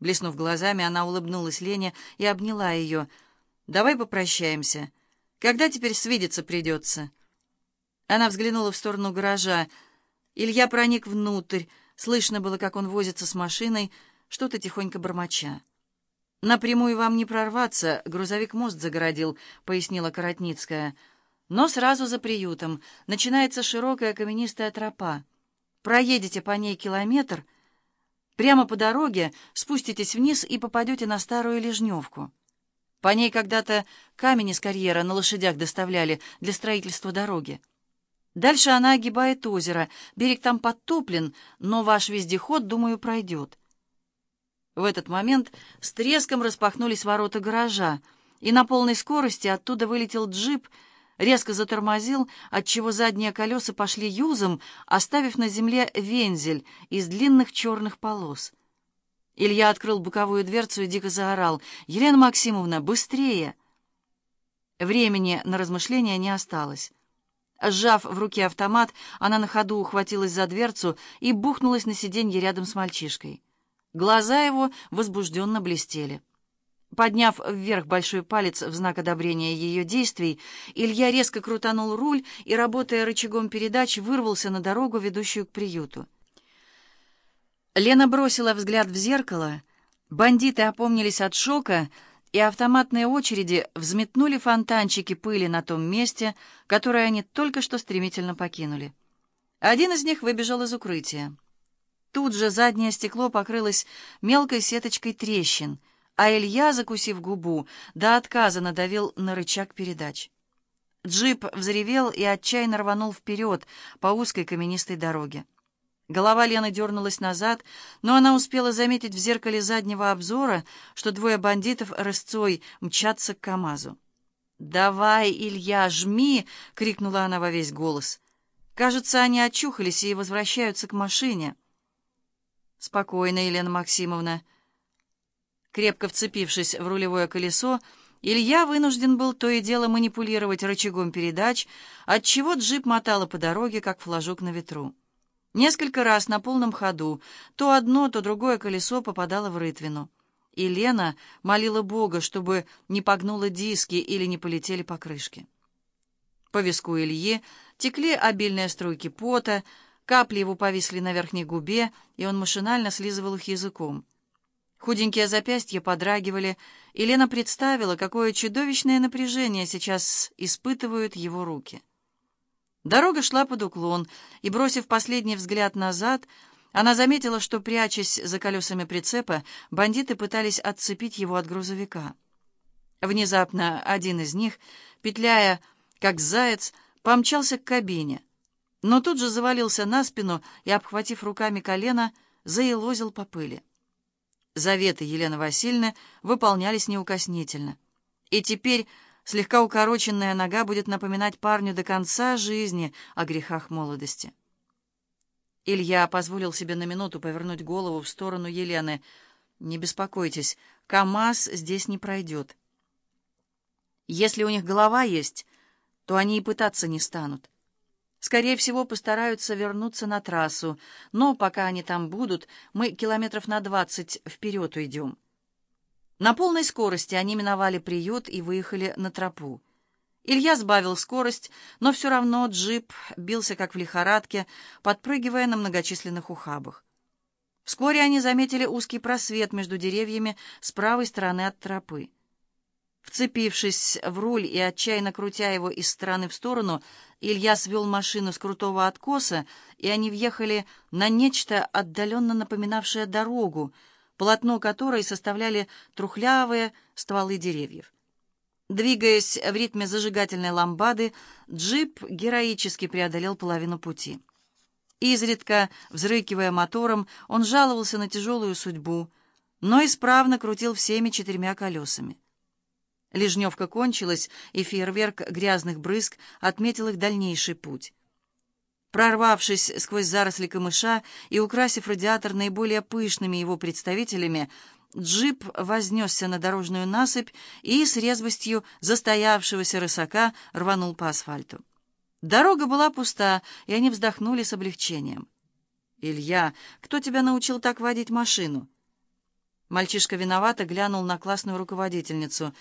Блеснув глазами, она улыбнулась Лене и обняла ее. «Давай попрощаемся. Когда теперь свидеться придется?» Она взглянула в сторону гаража. Илья проник внутрь. Слышно было, как он возится с машиной, что-то тихонько бормоча. «Напрямую вам не прорваться, грузовик мост загородил», — пояснила Коротницкая. «Но сразу за приютом начинается широкая каменистая тропа. Проедете по ней километр, прямо по дороге спуститесь вниз и попадете на старую Лежневку. По ней когда-то камень из карьера на лошадях доставляли для строительства дороги. Дальше она огибает озеро, берег там подтоплен, но ваш вездеход, думаю, пройдет». В этот момент с треском распахнулись ворота гаража, и на полной скорости оттуда вылетел джип, резко затормозил, отчего задние колеса пошли юзом, оставив на земле вензель из длинных черных полос. Илья открыл боковую дверцу и дико заорал. «Елена Максимовна, быстрее!» Времени на размышления не осталось. Сжав в руке автомат, она на ходу ухватилась за дверцу и бухнулась на сиденье рядом с мальчишкой. Глаза его возбужденно блестели. Подняв вверх большой палец в знак одобрения ее действий, Илья резко крутанул руль и, работая рычагом передач, вырвался на дорогу, ведущую к приюту. Лена бросила взгляд в зеркало. Бандиты опомнились от шока, и автоматные очереди взметнули фонтанчики пыли на том месте, которое они только что стремительно покинули. Один из них выбежал из укрытия. Тут же заднее стекло покрылось мелкой сеточкой трещин, а Илья, закусив губу, до отказа надавил на рычаг передач. Джип взревел и отчаянно рванул вперед по узкой каменистой дороге. Голова Лены дернулась назад, но она успела заметить в зеркале заднего обзора, что двое бандитов рысцой мчатся к КамАЗу. «Давай, Илья, жми!» — крикнула она во весь голос. «Кажется, они очухались и возвращаются к машине». «Спокойно, Елена Максимовна». Крепко вцепившись в рулевое колесо, Илья вынужден был то и дело манипулировать рычагом передач, отчего джип мотало по дороге, как флажок на ветру. Несколько раз на полном ходу то одно, то другое колесо попадало в рытвину. И Лена молила Бога, чтобы не погнуло диски или не полетели покрышки. По виску Ильи текли обильные струйки пота, Капли его повисли на верхней губе, и он машинально слизывал их языком. Худенькие запястья подрагивали, и Лена представила, какое чудовищное напряжение сейчас испытывают его руки. Дорога шла под уклон, и, бросив последний взгляд назад, она заметила, что, прячась за колесами прицепа, бандиты пытались отцепить его от грузовика. Внезапно один из них, петляя, как заяц, помчался к кабине — но тут же завалился на спину и, обхватив руками колено, заелозил по пыли. Заветы Елены Васильевны выполнялись неукоснительно. И теперь слегка укороченная нога будет напоминать парню до конца жизни о грехах молодости. Илья позволил себе на минуту повернуть голову в сторону Елены. «Не беспокойтесь, КамАЗ здесь не пройдет. Если у них голова есть, то они и пытаться не станут». Скорее всего, постараются вернуться на трассу, но пока они там будут, мы километров на двадцать вперед уйдем. На полной скорости они миновали приют и выехали на тропу. Илья сбавил скорость, но все равно джип бился как в лихорадке, подпрыгивая на многочисленных ухабах. Вскоре они заметили узкий просвет между деревьями с правой стороны от тропы. Вцепившись в руль и отчаянно крутя его из стороны в сторону, Илья свел машину с крутого откоса, и они въехали на нечто отдаленно напоминавшее дорогу, полотно которой составляли трухлявые стволы деревьев. Двигаясь в ритме зажигательной ламбады, джип героически преодолел половину пути. Изредка, взрыкивая мотором, он жаловался на тяжелую судьбу, но исправно крутил всеми четырьмя колесами. Лежневка кончилась, и фейерверк грязных брызг отметил их дальнейший путь. Прорвавшись сквозь заросли камыша и украсив радиатор наиболее пышными его представителями, джип вознесся на дорожную насыпь и с резвостью застоявшегося рысака рванул по асфальту. Дорога была пуста, и они вздохнули с облегчением. «Илья, кто тебя научил так водить машину?» Мальчишка виновато глянул на классную руководительницу.